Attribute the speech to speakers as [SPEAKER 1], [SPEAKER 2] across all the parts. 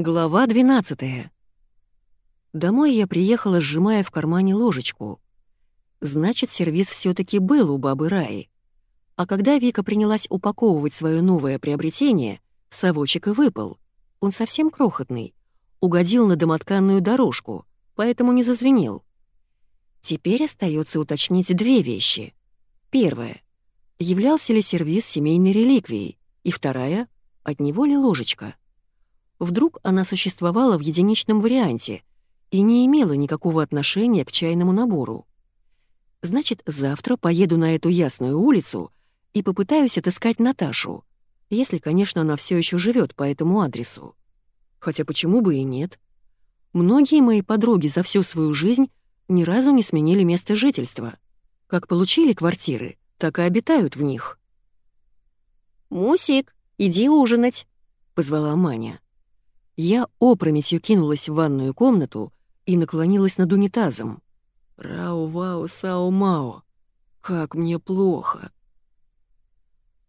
[SPEAKER 1] Глава 12 Домой я приехала, сжимая в кармане ложечку. Значит, сервис все таки был у бабы Раи. А когда Вика принялась упаковывать свое новое приобретение, совочек и выпал. Он совсем крохотный. Угодил на домотканную дорожку, поэтому не зазвенел. Теперь остается уточнить две вещи. Первое. Являлся ли сервис семейной реликвией? И вторая. От него ли ложечка? Вдруг она существовала в единичном варианте и не имела никакого отношения к чайному набору. Значит, завтра поеду на эту ясную улицу и попытаюсь отыскать Наташу, если, конечно, она все еще живет по этому адресу. Хотя почему бы и нет? Многие мои подруги за всю свою жизнь ни разу не сменили место жительства. Как получили квартиры, так и обитают в них. «Мусик, иди ужинать», — позвала Маня. Я опрометью кинулась в ванную комнату и наклонилась над унитазом. «Рау-вау-сау-мао! Как мне плохо!»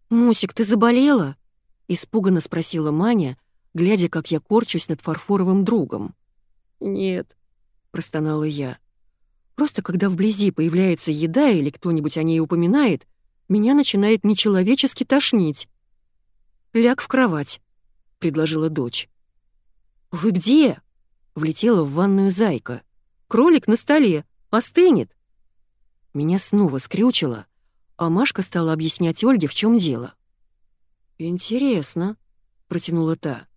[SPEAKER 1] «Мусик, ты заболела?» — испуганно спросила Маня, глядя, как я корчусь над фарфоровым другом. «Нет», — простонала я. «Просто когда вблизи появляется еда или кто-нибудь о ней упоминает, меня начинает нечеловечески тошнить». «Ляг в кровать», — предложила дочь. «Вы где?» — влетела в ванную зайка. «Кролик на столе. Остынет». Меня снова скрючило, а Машка стала объяснять Ольге, в чем дело. «Интересно», — протянула та.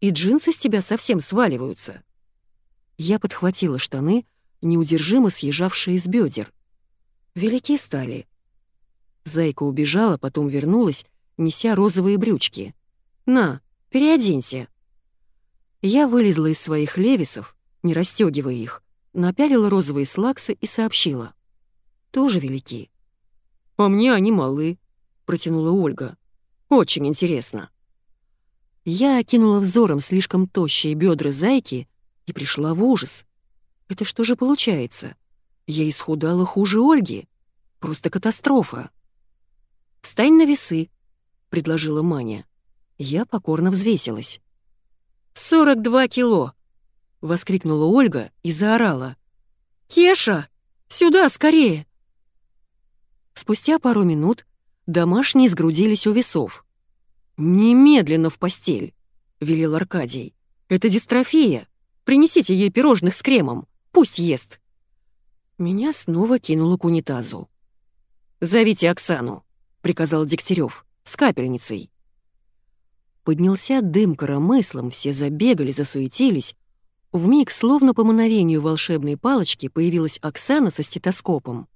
[SPEAKER 1] «И джинсы с тебя совсем сваливаются». Я подхватила штаны, неудержимо съезжавшие из бедер. Велики стали. Зайка убежала, потом вернулась, неся розовые брючки. «На, переоденься». Я вылезла из своих левисов, не расстегивая их, напялила розовые слаксы и сообщила. «Тоже велики». «А мне они малы», — протянула Ольга. «Очень интересно». Я окинула взором слишком тощие бедра зайки и пришла в ужас. Это что же получается? Я исхудала хуже Ольги. Просто катастрофа. «Встань на весы», — предложила Маня. Я покорно взвесилась. «Сорок два кило!» — воскликнула Ольга и заорала. «Кеша, сюда, скорее!» Спустя пару минут домашние сгрудились у весов. «Немедленно в постель!» — велел Аркадий. «Это дистрофия. Принесите ей пирожных с кремом. Пусть ест». Меня снова кинуло к унитазу. «Зовите Оксану», — приказал Дегтярев, — «с капельницей». Поднялся дым коромыслом, все забегали, засуетились. Вмиг, словно по мановению волшебной палочки, появилась Оксана со стетоскопом.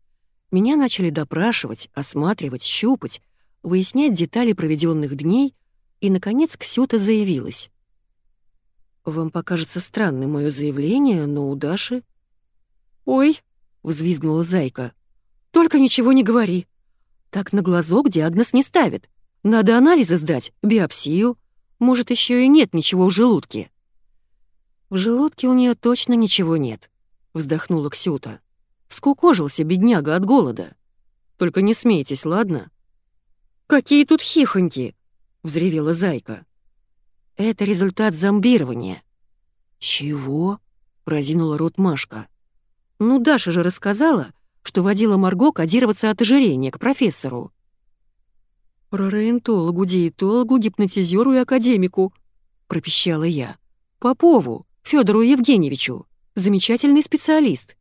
[SPEAKER 1] Меня начали допрашивать, осматривать, щупать, выяснять детали проведенных дней, и, наконец, Ксюта заявилась. «Вам покажется странным мое заявление, но у Даши...» «Ой!» — взвизгнула Зайка. «Только ничего не говори. Так на глазок диагноз не ставят. Надо анализы сдать, биопсию. Может, еще и нет ничего в желудке». «В желудке у нее точно ничего нет», — вздохнула Ксюта. «Скукожился бедняга от голода. Только не смейтесь, ладно?» «Какие тут хихоньки!» — взревела Зайка. «Это результат зомбирования». «Чего?» — разинула рот Машка. «Ну, Даша же рассказала, что водила Марго кодироваться от ожирения к профессору. «Пророентологу, диетологу, гипнотизеру и академику», — пропищала я. «Попову, Федору Евгеньевичу. Замечательный специалист».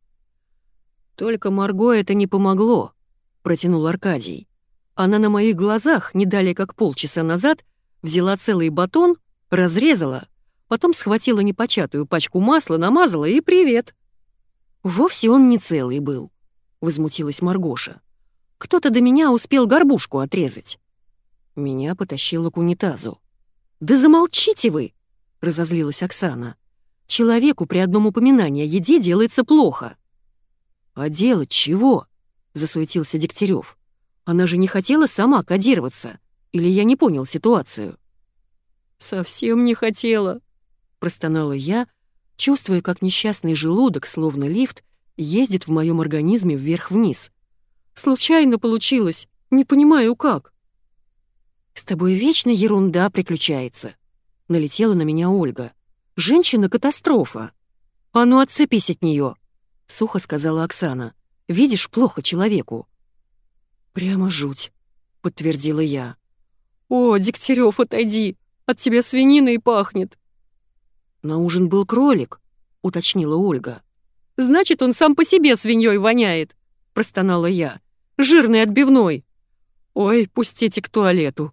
[SPEAKER 1] «Только Марго это не помогло», — протянул Аркадий. «Она на моих глазах, не далее как полчаса назад, взяла целый батон, разрезала, потом схватила непочатую пачку масла, намазала и привет». «Вовсе он не целый был», — возмутилась Маргоша. «Кто-то до меня успел горбушку отрезать». Меня потащило к унитазу. «Да замолчите вы!» — разозлилась Оксана. «Человеку при одном упоминании о еде делается плохо». «А делать чего?» — засуетился Дегтярев. «Она же не хотела сама кодироваться. Или я не понял ситуацию?» «Совсем не хотела», — простонала я, чувствуя, как несчастный желудок, словно лифт, ездит в моем организме вверх-вниз. «Случайно получилось, не понимаю как». «С тобой вечно ерунда приключается», — налетела на меня Ольга. Женщина — катастрофа. А ну отцепись от нее, сухо сказала Оксана. Видишь, плохо человеку. Прямо жуть, подтвердила я. О, Дегтярев, отойди, от тебя свининой пахнет. На ужин был кролик, уточнила Ольга. Значит, он сам по себе свиньей воняет, простонала я. Жирный отбивной. Ой, пустите к туалету.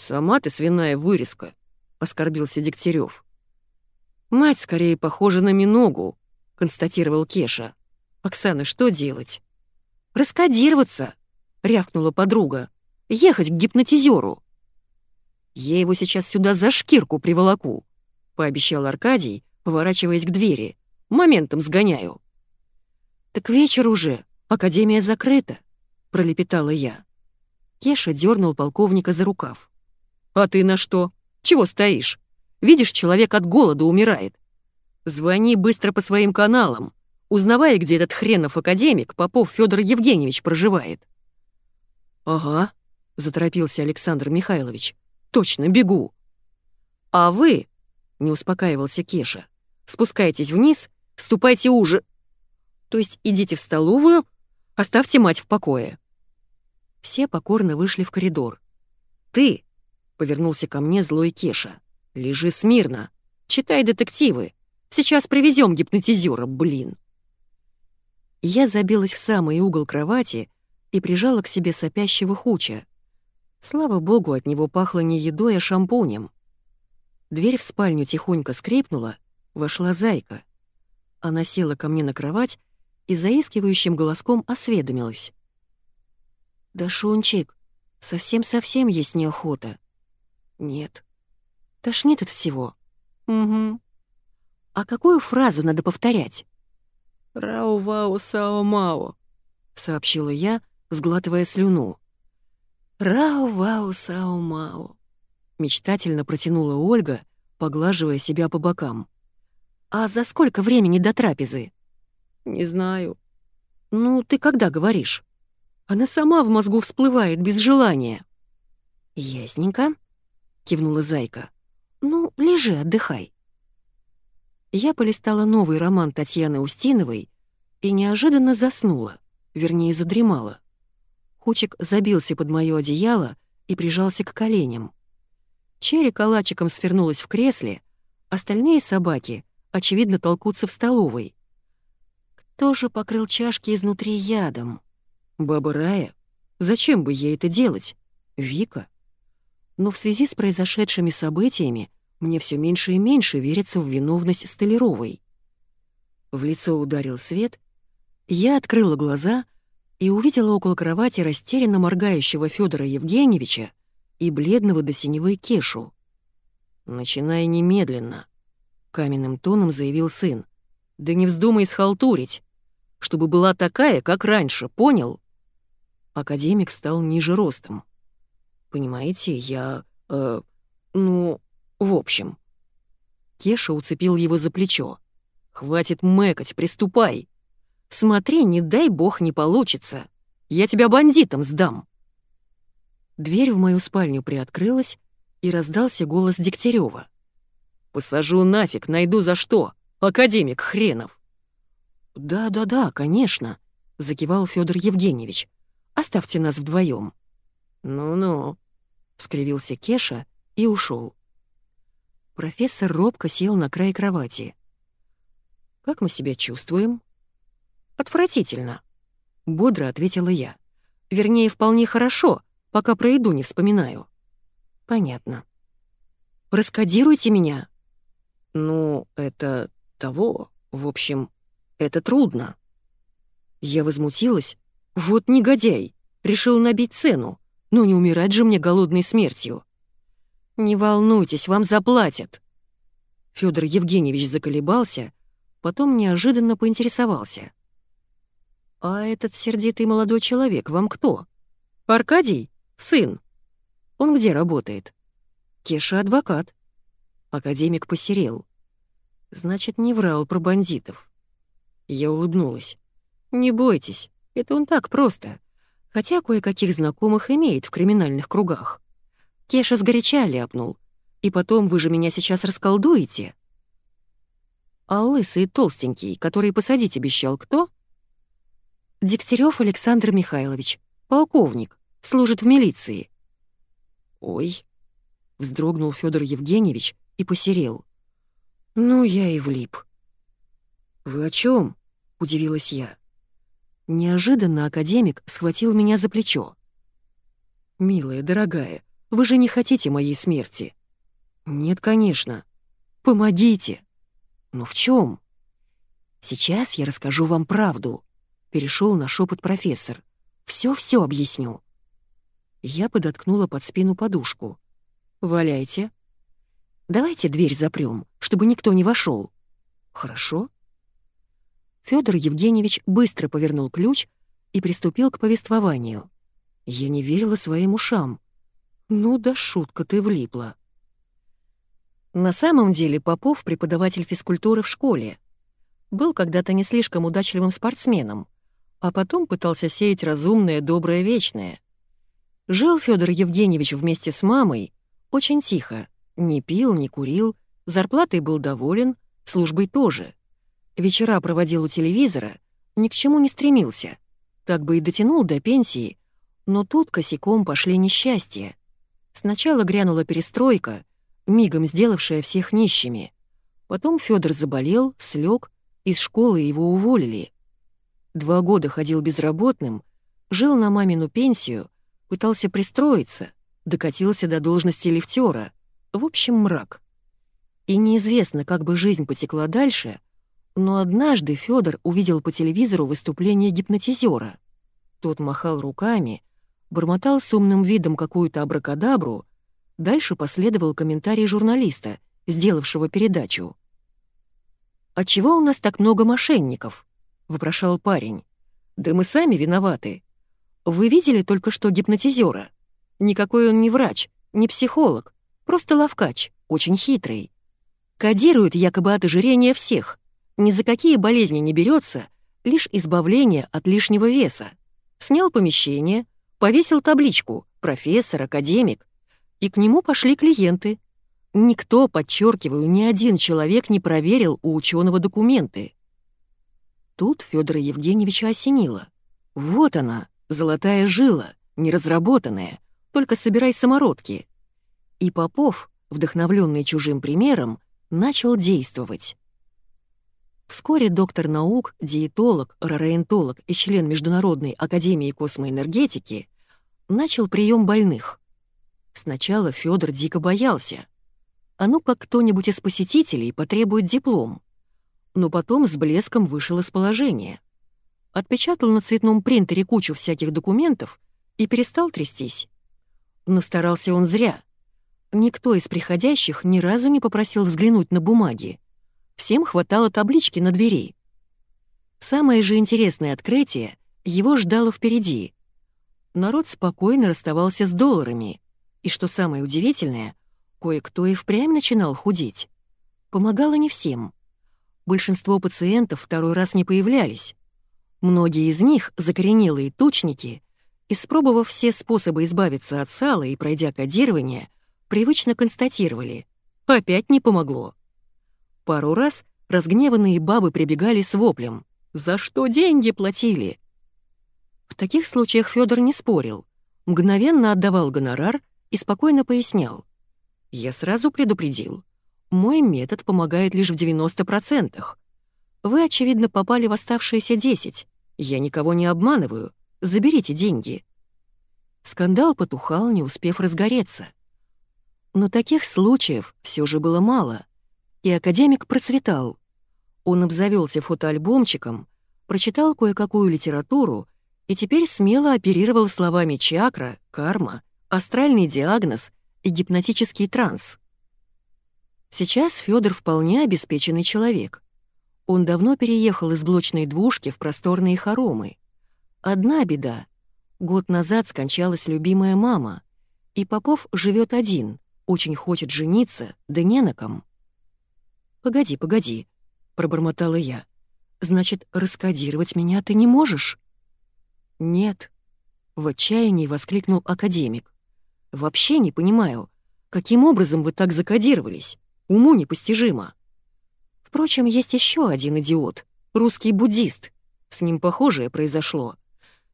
[SPEAKER 1] Сама ты свиная вырезка, оскорбился Дегтярев. Мать скорее похожа на Миногу, констатировал Кеша. Оксана, что делать? Раскодироваться, рявкнула подруга. Ехать к гипнотизеру. Я его сейчас сюда за шкирку приволоку, пообещал Аркадий, поворачиваясь к двери. Моментом сгоняю. Так вечер уже, академия закрыта, пролепетала я. Кеша дернул полковника за рукав. «А ты на что? Чего стоишь? Видишь, человек от голода умирает. Звони быстро по своим каналам, узнавай, где этот хренов академик Попов Федор Евгеньевич проживает». «Ага», — заторопился Александр Михайлович. «Точно, бегу». «А вы», — не успокаивался Кеша, — «спускайтесь вниз, ступайте уже. То есть идите в столовую, оставьте мать в покое». Все покорно вышли в коридор. «Ты», Повернулся ко мне злой Кеша. «Лежи смирно. Читай детективы. Сейчас привезем гипнотизера, блин». Я забилась в самый угол кровати и прижала к себе сопящего хуча. Слава богу, от него пахло не едой, а шампунем. Дверь в спальню тихонько скрипнула, вошла зайка. Она села ко мне на кровать и заискивающим голоском осведомилась. «Да, Шунчик, совсем-совсем есть неохота. Нет. Тошнит от всего. Угу. А какую фразу надо повторять? «Рау-вау-сао-мао», — сообщила я, сглатывая слюну. «Рау-вау-сао-мао», — мечтательно протянула Ольга, поглаживая себя по бокам. «А за сколько времени до трапезы?» «Не знаю». «Ну, ты когда говоришь?» «Она сама в мозгу всплывает без желания». «Ясненько», — кивнула Зайка. «Ну, лежи, отдыхай». Я полистала новый роман Татьяны Устиновой и неожиданно заснула, вернее, задремала. Хучик забился под моё одеяло и прижался к коленям. Черри калачиком свернулась в кресле, остальные собаки, очевидно, толкутся в столовой. Кто же покрыл чашки изнутри ядом? Баба Рая? Зачем бы ей это делать? Вика? Но в связи с произошедшими событиями мне все меньше и меньше верится в виновность Столяровой. В лицо ударил свет, я открыла глаза и увидела около кровати растерянно моргающего Федора Евгеньевича и бледного до синевой Кешу. «Начинай немедленно», — каменным тоном заявил сын. «Да не вздумай схалтурить, чтобы была такая, как раньше, понял?» Академик стал ниже ростом. Понимаете, я... Э, ну, в общем...» Кеша уцепил его за плечо. «Хватит мэкать, приступай! Смотри, не дай бог не получится! Я тебя бандитам сдам!» Дверь в мою спальню приоткрылась, и раздался голос Дегтярева. «Посажу нафиг, найду за что! Академик хренов!» «Да-да-да, конечно», — закивал Федор Евгеньевич. «Оставьте нас вдвоем. «Ну-ну», — скривился Кеша и ушел. Профессор робко сел на край кровати. «Как мы себя чувствуем?» «Отвратительно», — бодро ответила я. «Вернее, вполне хорошо, пока про еду не вспоминаю». «Понятно». «Раскодируйте меня». «Ну, это того, в общем, это трудно». Я возмутилась. «Вот негодяй, решил набить цену. Ну не умирать же мне голодной смертью. Не волнуйтесь, вам заплатят. Федор Евгеньевич заколебался, потом неожиданно поинтересовался. «А этот сердитый молодой человек вам кто? Аркадий? Сын? Он где работает?» «Кеша адвокат». Академик посерел. «Значит, не врал про бандитов». Я улыбнулась. «Не бойтесь, это он так просто хотя кое-каких знакомых имеет в криминальных кругах. Кеша сгоряча ляпнул. И потом вы же меня сейчас расколдуете. А лысый толстенький, который посадить обещал, кто? Дегтярев Александр Михайлович, полковник, служит в милиции. Ой, вздрогнул Федор Евгеньевич и посерел. Ну, я и влип. Вы о чем? удивилась я. Неожиданно академик схватил меня за плечо. «Милая, дорогая, вы же не хотите моей смерти?» «Нет, конечно. Помогите!» «Но в чем? «Сейчас я расскажу вам правду», — перешел на шепот профессор. «Все-все объясню». Я подоткнула под спину подушку. «Валяйте». «Давайте дверь запрем, чтобы никто не вошел. «Хорошо». Федор Евгеньевич быстро повернул ключ и приступил к повествованию. Я не верила своим ушам. Ну да шутка ты влипла. На самом деле Попов — преподаватель физкультуры в школе. Был когда-то не слишком удачливым спортсменом, а потом пытался сеять разумное, доброе, вечное. Жил Федор Евгеньевич вместе с мамой очень тихо, не пил, не курил, зарплатой был доволен, службой тоже. Вечера проводил у телевизора, ни к чему не стремился. Так бы и дотянул до пенсии, но тут косяком пошли несчастья. Сначала грянула перестройка, мигом сделавшая всех нищими. Потом Федор заболел, слег, из школы его уволили. Два года ходил безработным, жил на мамину пенсию, пытался пристроиться, докатился до должности лифтера. В общем, мрак. И неизвестно, как бы жизнь потекла дальше, но однажды Федор увидел по телевизору выступление гипнотизера. Тот махал руками, бормотал с умным видом какую-то абракадабру, дальше последовал комментарий журналиста, сделавшего передачу. «А чего у нас так много мошенников?» — вопрошал парень. «Да мы сами виноваты. Вы видели только что гипнотизера? Никакой он не врач, не психолог, просто ловкач, очень хитрый. Кодирует якобы от ожирения всех, ни за какие болезни не берется, лишь избавление от лишнего веса. Снял помещение, Повесил табличку «Профессор, академик». И к нему пошли клиенты. Никто, подчеркиваю, ни один человек не проверил у ученого документы. Тут Федора Евгеньевича осенило. Вот она, золотая жила, неразработанная, только собирай самородки. И Попов, вдохновленный чужим примером, начал действовать. Вскоре доктор наук, диетолог, рароэнтолог и член Международной академии космоэнергетики начал прием больных. Сначала Федор дико боялся. А ну как кто-нибудь из посетителей потребует диплом. Но потом с блеском вышел из положения. Отпечатал на цветном принтере кучу всяких документов и перестал трястись. Но старался он зря. Никто из приходящих ни разу не попросил взглянуть на бумаги. Всем хватало таблички на двери. Самое же интересное открытие его ждало впереди. Народ спокойно расставался с долларами. И что самое удивительное, кое-кто и впрямь начинал худеть. Помогало не всем. Большинство пациентов второй раз не появлялись. Многие из них, закоренелые тучники, испробовав все способы избавиться от сала и пройдя кодирование, привычно констатировали — опять не помогло. Пару раз разгневанные бабы прибегали с воплем. «За что деньги платили?» В таких случаях Федор не спорил, мгновенно отдавал гонорар и спокойно пояснял. «Я сразу предупредил. Мой метод помогает лишь в 90%. Вы, очевидно, попали в оставшиеся 10. Я никого не обманываю. Заберите деньги». Скандал потухал, не успев разгореться. Но таких случаев все же было мало — и академик процветал. Он обзавелся фотоальбомчиком, прочитал кое-какую литературу и теперь смело оперировал словами чакра, карма, астральный диагноз и гипнотический транс. Сейчас Федор вполне обеспеченный человек. Он давно переехал из блочной двушки в просторные хоромы. Одна беда. Год назад скончалась любимая мама, и Попов живет один, очень хочет жениться, да не на ком. «Погоди, погоди», — пробормотала я. «Значит, раскодировать меня ты не можешь?» «Нет», — в отчаянии воскликнул академик. «Вообще не понимаю, каким образом вы так закодировались? Уму непостижимо». Впрочем, есть еще один идиот, русский буддист. С ним похожее произошло.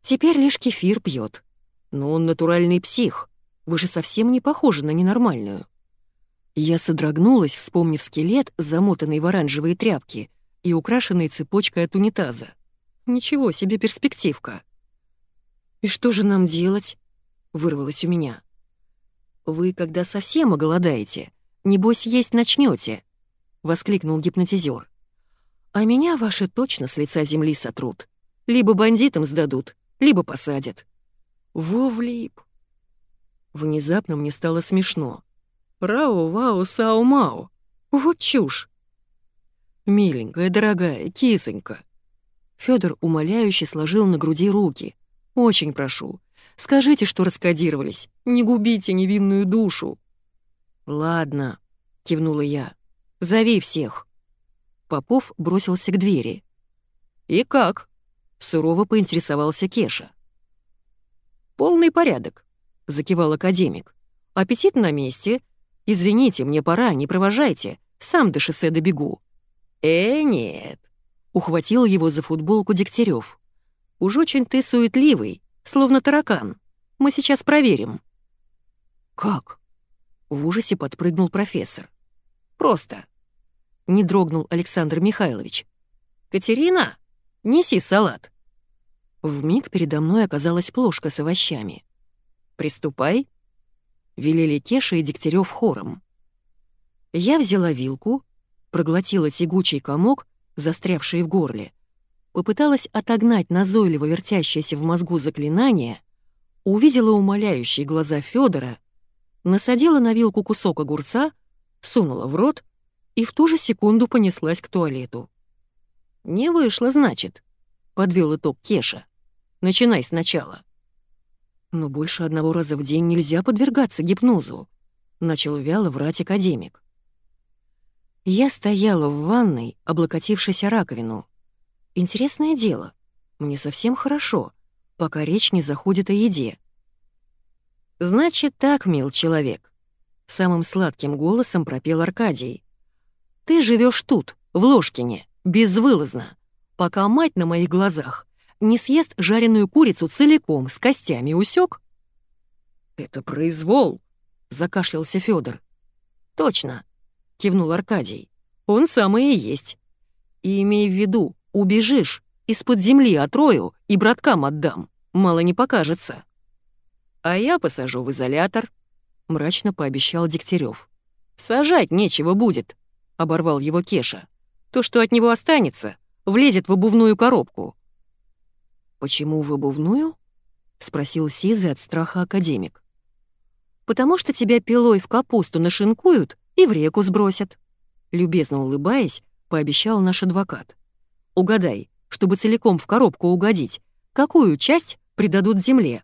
[SPEAKER 1] Теперь лишь кефир пьет. Но он натуральный псих. Вы же совсем не похожи на ненормальную. Я содрогнулась, вспомнив скелет, замотанный в оранжевые тряпки и украшенный цепочкой от унитаза. Ничего себе перспективка. «И что же нам делать?» — вырвалось у меня. «Вы, когда совсем оголодаете, небось есть начнете, воскликнул гипнотизер. «А меня ваши точно с лица земли сотрут. Либо бандитам сдадут, либо посадят». Во влип. Внезапно мне стало смешно. Рау-вау-сау-мау. Вот чушь. Миленькая, дорогая, кисонька. Федор умоляюще сложил на груди руки. Очень прошу, скажите, что раскодировались. Не губите невинную душу. Ладно, кивнула я. Зови всех. Попов бросился к двери. «И как?» — сурово поинтересовался Кеша. «Полный порядок», — закивал академик. «Аппетит на месте, «Извините, мне пора, не провожайте, сам до шоссе добегу». «Э, нет», — ухватил его за футболку Дегтярев. «Уж очень ты суетливый, словно таракан. Мы сейчас проверим». «Как?» — в ужасе подпрыгнул профессор. «Просто». Не дрогнул Александр Михайлович. «Катерина, неси салат». В миг передо мной оказалась плошка с овощами. «Приступай», — велели Кеша и Дегтярев хором. Я взяла вилку, проглотила тягучий комок, застрявший в горле, попыталась отогнать назойливо вертящееся в мозгу заклинание, увидела умоляющие глаза Федора, насадила на вилку кусок огурца, сунула в рот и в ту же секунду понеслась к туалету. «Не вышло, значит», — подвел итог Кеша. «Начинай сначала». Но больше одного раза в день нельзя подвергаться гипнозу, начал вяло врать академик. Я стояла в ванной, облокотившись о раковину. Интересное дело, мне совсем хорошо, пока речь не заходит о еде. «Значит так, мил человек», — самым сладким голосом пропел Аркадий. «Ты живешь тут, в Ложкине, безвылазно, пока мать на моих глазах не съест жареную курицу целиком, с костями, усек? «Это произвол», — закашлялся Федор. «Точно», — кивнул Аркадий. «Он самый и есть. И имей в виду, убежишь, из-под земли отрою и браткам отдам, мало не покажется». «А я посажу в изолятор», — мрачно пообещал Дегтярев. «Сажать нечего будет», — оборвал его Кеша. «То, что от него останется, влезет в обувную коробку. «Почему в обувную?» — спросил Сизый от страха академик. «Потому что тебя пилой в капусту нашинкуют и в реку сбросят», — любезно улыбаясь, пообещал наш адвокат. «Угадай, чтобы целиком в коробку угодить, какую часть придадут земле?»